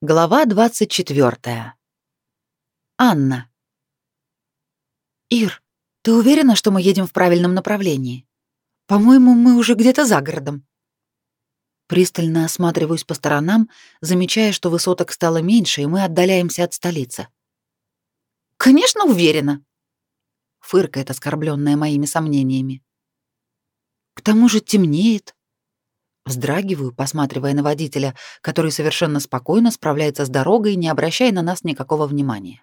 Глава 24. Анна. Ир, ты уверена, что мы едем в правильном направлении? По-моему, мы уже где-то за городом. Пристально осматриваюсь по сторонам, замечая, что высоток стало меньше, и мы отдаляемся от столицы. Конечно, уверена. Фыркает оскорбленная моими сомнениями. К тому же темнеет. Вздрагиваю, посматривая на водителя, который совершенно спокойно справляется с дорогой, не обращая на нас никакого внимания.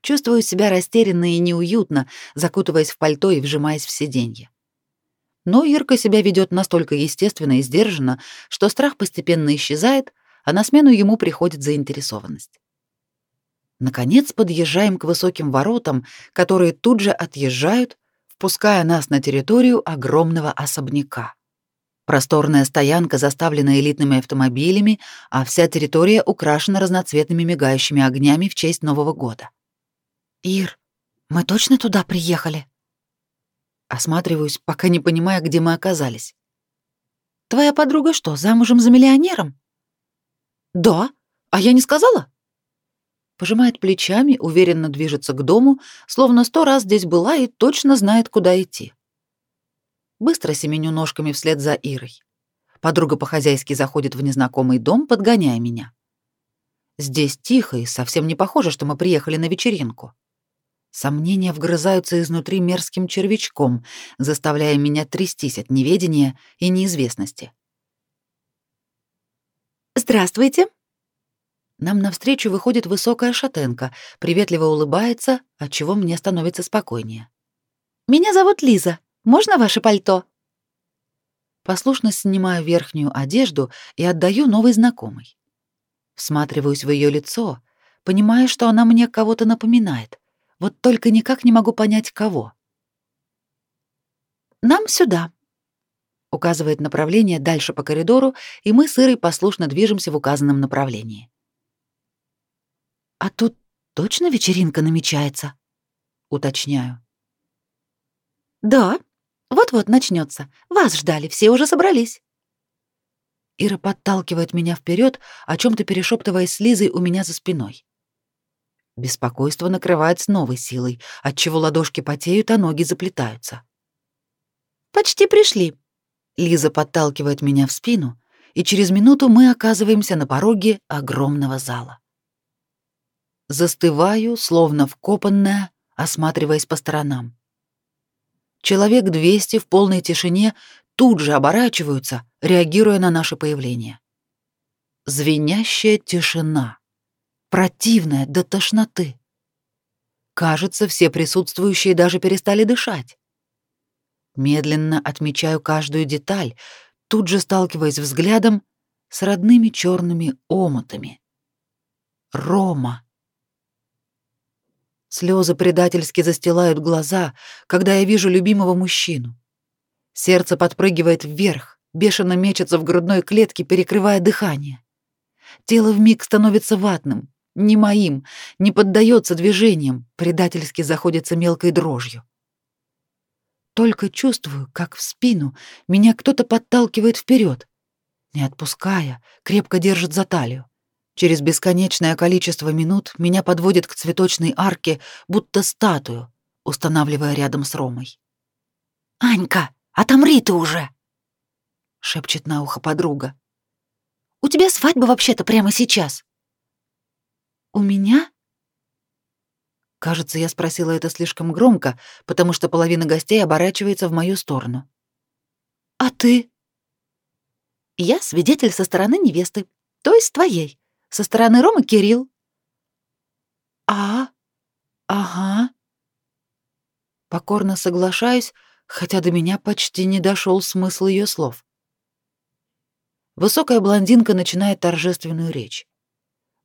Чувствую себя растерянно и неуютно, закутываясь в пальто и вжимаясь в сиденье. Но Ирка себя ведет настолько естественно и сдержанно, что страх постепенно исчезает, а на смену ему приходит заинтересованность. Наконец подъезжаем к высоким воротам, которые тут же отъезжают, впуская нас на территорию огромного особняка. Просторная стоянка заставлена элитными автомобилями, а вся территория украшена разноцветными мигающими огнями в честь Нового года. «Ир, мы точно туда приехали?» Осматриваюсь, пока не понимая, где мы оказались. «Твоя подруга что, замужем за миллионером?» «Да, а я не сказала?» Пожимает плечами, уверенно движется к дому, словно сто раз здесь была и точно знает, куда идти. Быстро семеню ножками вслед за Ирой. Подруга по-хозяйски заходит в незнакомый дом, подгоняя меня. Здесь тихо и совсем не похоже, что мы приехали на вечеринку. Сомнения вгрызаются изнутри мерзким червячком, заставляя меня трястись от неведения и неизвестности. «Здравствуйте!» Нам навстречу выходит высокая шатенка, приветливо улыбается, отчего мне становится спокойнее. «Меня зовут Лиза. Можно ваше пальто?» Послушно снимаю верхнюю одежду и отдаю новой знакомой. Всматриваюсь в ее лицо, понимая, что она мне кого-то напоминает. Вот только никак не могу понять, кого. «Нам сюда», — указывает направление дальше по коридору, и мы с Ирой послушно движемся в указанном направлении. «А тут точно вечеринка намечается?» — уточняю. «Да», вот-вот начнется. Вас ждали, все уже собрались. Ира подталкивает меня вперед, о чем то перешептываясь с Лизой у меня за спиной. Беспокойство накрывает с новой силой, отчего ладошки потеют, а ноги заплетаются. «Почти пришли». Лиза подталкивает меня в спину, и через минуту мы оказываемся на пороге огромного зала. Застываю, словно вкопанная, осматриваясь по сторонам. Человек 200 в полной тишине тут же оборачиваются, реагируя на наше появление. Звенящая тишина. Противная до тошноты. Кажется, все присутствующие даже перестали дышать. Медленно отмечаю каждую деталь, тут же сталкиваясь взглядом с родными черными омотами. Рома. Слезы предательски застилают глаза, когда я вижу любимого мужчину. Сердце подпрыгивает вверх, бешено мечется в грудной клетке, перекрывая дыхание. Тело вмиг становится ватным, не моим, не поддается движениям, предательски заходится мелкой дрожью. Только чувствую, как в спину меня кто-то подталкивает вперед, не отпуская, крепко держит за талию. Через бесконечное количество минут меня подводит к цветочной арке, будто статую, устанавливая рядом с Ромой. «Анька, отомри ты уже!» — шепчет на ухо подруга. «У тебя свадьба вообще-то прямо сейчас». «У меня?» Кажется, я спросила это слишком громко, потому что половина гостей оборачивается в мою сторону. «А ты?» «Я свидетель со стороны невесты, то есть твоей. Со стороны Ромы Кирилл. А? Ага. Покорно соглашаюсь, хотя до меня почти не дошел смысл ее слов. Высокая блондинка начинает торжественную речь.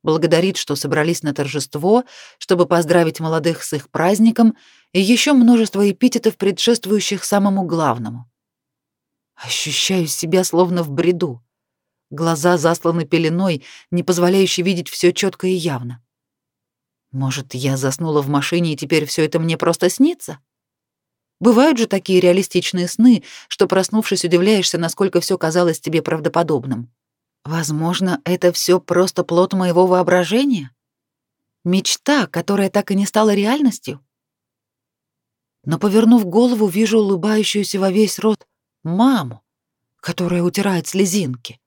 Благодарит, что собрались на торжество, чтобы поздравить молодых с их праздником, и еще множество эпитетов, предшествующих самому главному. Ощущаю себя словно в бреду. Глаза засланы пеленой, не позволяющей видеть все четко и явно. Может, я заснула в машине, и теперь все это мне просто снится? Бывают же такие реалистичные сны, что, проснувшись, удивляешься, насколько все казалось тебе правдоподобным. Возможно, это все просто плод моего воображения? Мечта, которая так и не стала реальностью? Но, повернув голову, вижу улыбающуюся во весь рот маму, которая утирает слезинки.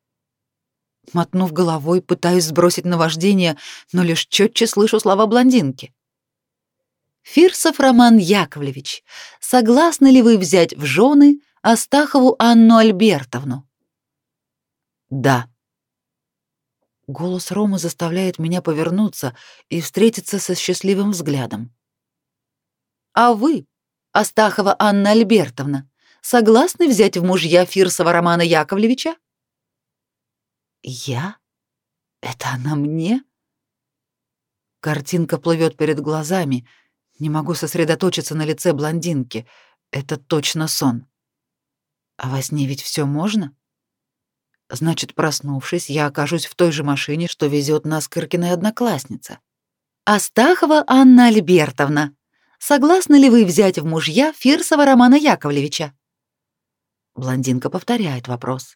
Мотнув головой, пытаюсь сбросить наваждение, но лишь четче слышу слова блондинки. «Фирсов Роман Яковлевич, согласны ли вы взять в жены Астахову Анну Альбертовну?» «Да». Голос Ромы заставляет меня повернуться и встретиться со счастливым взглядом. «А вы, Астахова Анна Альбертовна, согласны взять в мужья Фирсова Романа Яковлевича?» Я? Это она мне? Картинка плывет перед глазами. Не могу сосредоточиться на лице блондинки. Это точно сон. А во сне ведь все можно? Значит, проснувшись, я окажусь в той же машине, что везет нас Кыркиная одноклассница. Астахова Анна Альбертовна, согласны ли вы взять в мужья Фирсова Романа Яковлевича? Блондинка повторяет вопрос.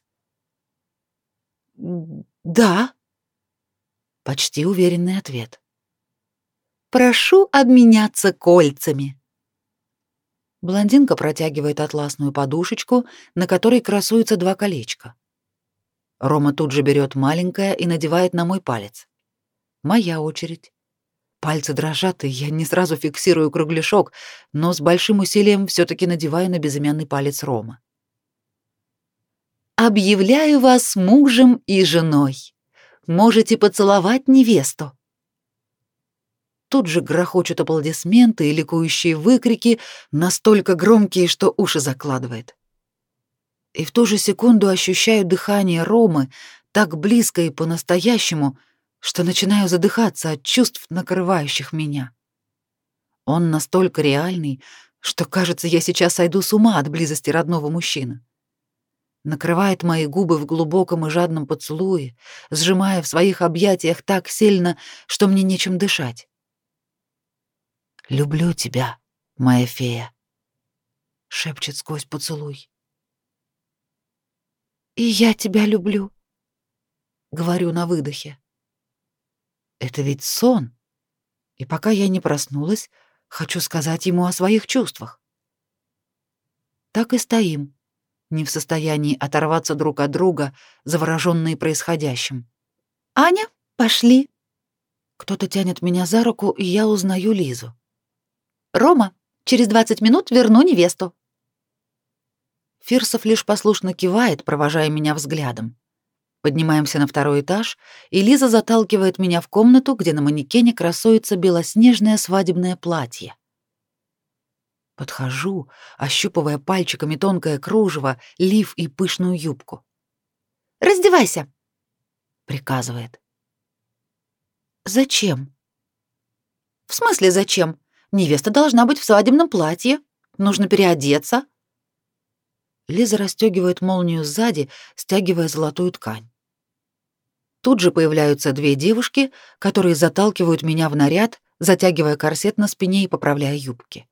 «Да». Почти уверенный ответ. «Прошу обменяться кольцами». Блондинка протягивает атласную подушечку, на которой красуются два колечка. Рома тут же берет маленькое и надевает на мой палец. Моя очередь. Пальцы дрожат, и я не сразу фиксирую кругляшок, но с большим усилием все таки надеваю на безымянный палец Рома. Объявляю вас мужем и женой. Можете поцеловать невесту. Тут же грохочут аплодисменты и ликующие выкрики, настолько громкие, что уши закладывает. И в ту же секунду ощущаю дыхание Ромы так близко и по-настоящему, что начинаю задыхаться от чувств, накрывающих меня. Он настолько реальный, что, кажется, я сейчас сойду с ума от близости родного мужчины накрывает мои губы в глубоком и жадном поцелуе, сжимая в своих объятиях так сильно, что мне нечем дышать. «Люблю тебя, моя фея», — шепчет сквозь поцелуй. «И я тебя люблю», — говорю на выдохе. «Это ведь сон, и пока я не проснулась, хочу сказать ему о своих чувствах». Так и стоим, не в состоянии оторваться друг от друга, завороженные происходящим. «Аня, пошли!» Кто-то тянет меня за руку, и я узнаю Лизу. «Рома, через двадцать минут верну невесту». Фирсов лишь послушно кивает, провожая меня взглядом. Поднимаемся на второй этаж, и Лиза заталкивает меня в комнату, где на манекене красуется белоснежное свадебное платье. Подхожу, ощупывая пальчиками тонкое кружево, лиф и пышную юбку. «Раздевайся!» — приказывает. «Зачем?» «В смысле зачем? Невеста должна быть в свадебном платье. Нужно переодеться». Лиза расстегивает молнию сзади, стягивая золотую ткань. Тут же появляются две девушки, которые заталкивают меня в наряд, затягивая корсет на спине и поправляя юбки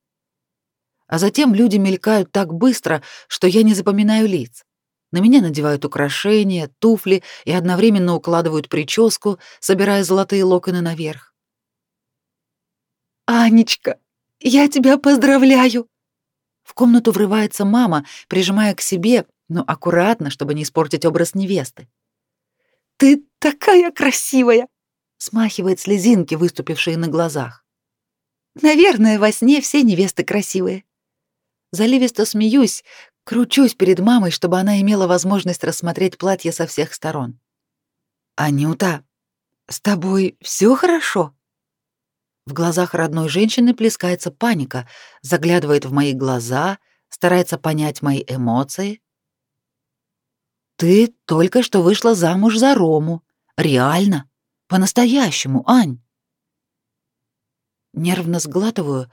а затем люди мелькают так быстро, что я не запоминаю лиц. На меня надевают украшения, туфли и одновременно укладывают прическу, собирая золотые локоны наверх. «Анечка, я тебя поздравляю!» В комнату врывается мама, прижимая к себе, но аккуратно, чтобы не испортить образ невесты. «Ты такая красивая!» смахивает слезинки, выступившие на глазах. «Наверное, во сне все невесты красивые», Заливисто смеюсь, кручусь перед мамой, чтобы она имела возможность рассмотреть платье со всех сторон. «Анюта, с тобой все хорошо?» В глазах родной женщины плескается паника, заглядывает в мои глаза, старается понять мои эмоции. «Ты только что вышла замуж за Рому. Реально. По-настоящему, Ань». Нервно сглатываю,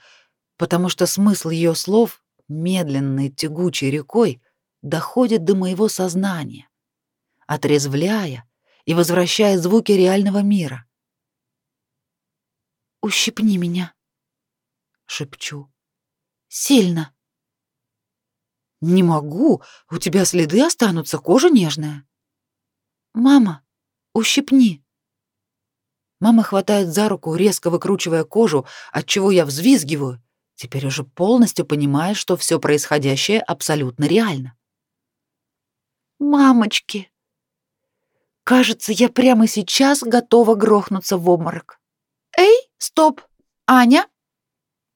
потому что смысл ее слов медленной тягучей рекой доходит до моего сознания, отрезвляя и возвращая звуки реального мира. «Ущипни меня», — шепчу. «Сильно». «Не могу, у тебя следы останутся, кожа нежная». «Мама, ущипни!» Мама хватает за руку, резко выкручивая кожу, от чего я взвизгиваю, теперь уже полностью понимая, что все происходящее абсолютно реально. «Мамочки!» Кажется, я прямо сейчас готова грохнуться в обморок. «Эй, стоп! Аня!»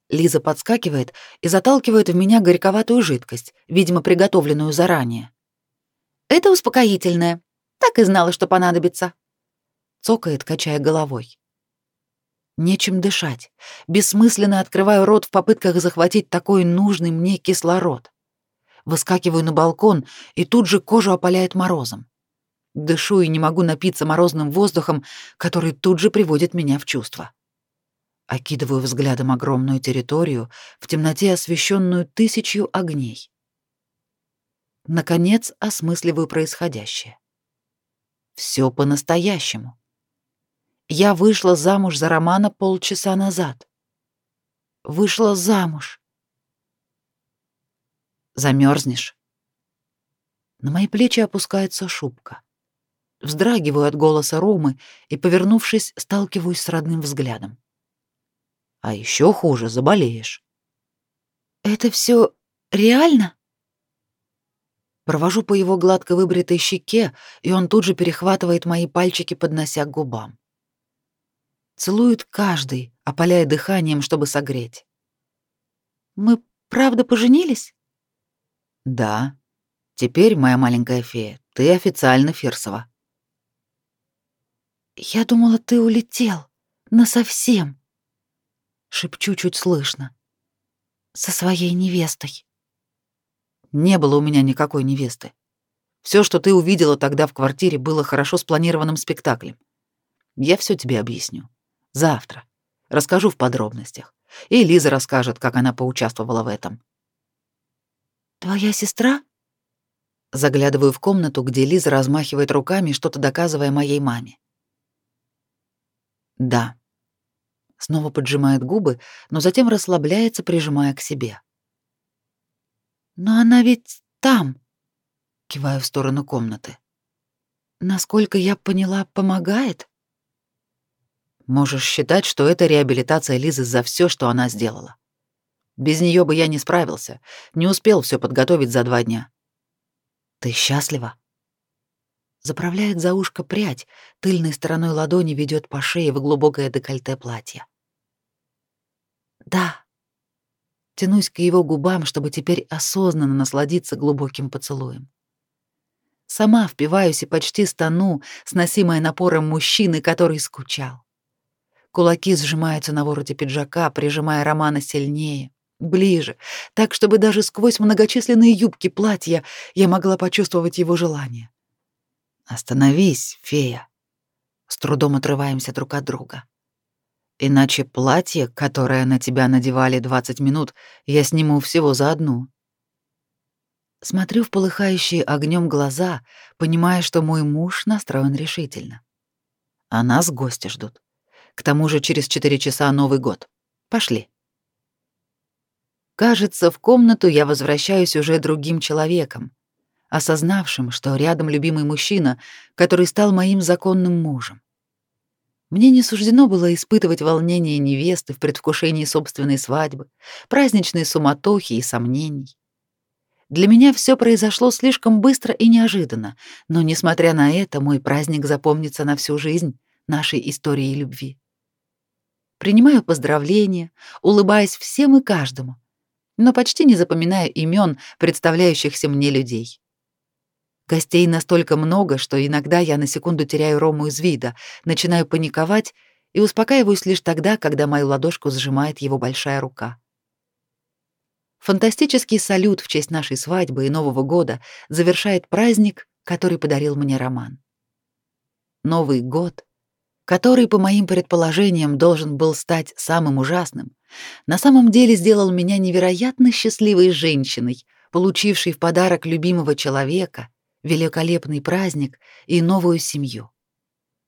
Лиза подскакивает и заталкивает в меня горьковатую жидкость, видимо, приготовленную заранее. «Это успокоительное. Так и знала, что понадобится». Цокает, качая головой. Нечем дышать. Бессмысленно открываю рот в попытках захватить такой нужный мне кислород. Выскакиваю на балкон, и тут же кожу опаляет морозом. Дышу и не могу напиться морозным воздухом, который тут же приводит меня в чувство. Окидываю взглядом огромную территорию, в темноте освещенную тысячью огней. Наконец осмысливаю происходящее. Все по-настоящему. Я вышла замуж за Романа полчаса назад. Вышла замуж. Замерзнешь. На мои плечи опускается шубка. Вздрагиваю от голоса Ромы и, повернувшись, сталкиваюсь с родным взглядом. А еще хуже, заболеешь. Это все реально? Провожу по его гладко выбритой щеке, и он тут же перехватывает мои пальчики, поднося к губам. Целует каждый, опаляя дыханием, чтобы согреть. Мы правда поженились? Да. Теперь, моя маленькая фея, ты официально Фирсова. «Я думала, ты улетел. Насовсем!» Шепчу чуть слышно. «Со своей невестой». Не было у меня никакой невесты. Все, что ты увидела тогда в квартире, было хорошо спланированным спектаклем. Я все тебе объясню. Завтра. Расскажу в подробностях. И Лиза расскажет, как она поучаствовала в этом. «Твоя сестра?» Заглядываю в комнату, где Лиза размахивает руками, что-то доказывая моей маме. Да. Снова поджимает губы, но затем расслабляется, прижимая к себе. Но она ведь там. Киваю в сторону комнаты. Насколько я поняла, помогает? Можешь считать, что это реабилитация Лизы за все, что она сделала. Без нее бы я не справился, не успел все подготовить за два дня. Ты счастлива? заправляет за ушко прядь, тыльной стороной ладони ведет по шее в глубокое декольте платья. Да. Тянусь к его губам, чтобы теперь осознанно насладиться глубоким поцелуем. Сама впиваюсь и почти стану, сносимая напором мужчины, который скучал. Кулаки сжимаются на вороте пиджака, прижимая Романа сильнее, ближе, так, чтобы даже сквозь многочисленные юбки платья я могла почувствовать его желание. Остановись, фея. С трудом отрываемся друг от друга. Иначе платье, которое на тебя надевали 20 минут, я сниму всего за одну. Смотрю в полыхающие огнем глаза, понимая, что мой муж настроен решительно. А нас гости ждут. К тому же через четыре часа Новый год. Пошли. Кажется, в комнату я возвращаюсь уже другим человеком, осознавшим, что рядом любимый мужчина, который стал моим законным мужем. Мне не суждено было испытывать волнение невесты в предвкушении собственной свадьбы, праздничной суматохи и сомнений. Для меня все произошло слишком быстро и неожиданно, но, несмотря на это, мой праздник запомнится на всю жизнь нашей истории любви. Принимаю поздравления, улыбаясь всем и каждому, но почти не запоминаю имен представляющихся мне людей. Гостей настолько много, что иногда я на секунду теряю Рому из вида, начинаю паниковать и успокаиваюсь лишь тогда, когда мою ладошку сжимает его большая рука. Фантастический салют в честь нашей свадьбы и Нового года завершает праздник, который подарил мне Роман. Новый год, который, по моим предположениям, должен был стать самым ужасным, на самом деле сделал меня невероятно счастливой женщиной, получившей в подарок любимого человека — великолепный праздник и новую семью.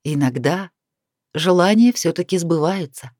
Иногда желания все таки сбываются.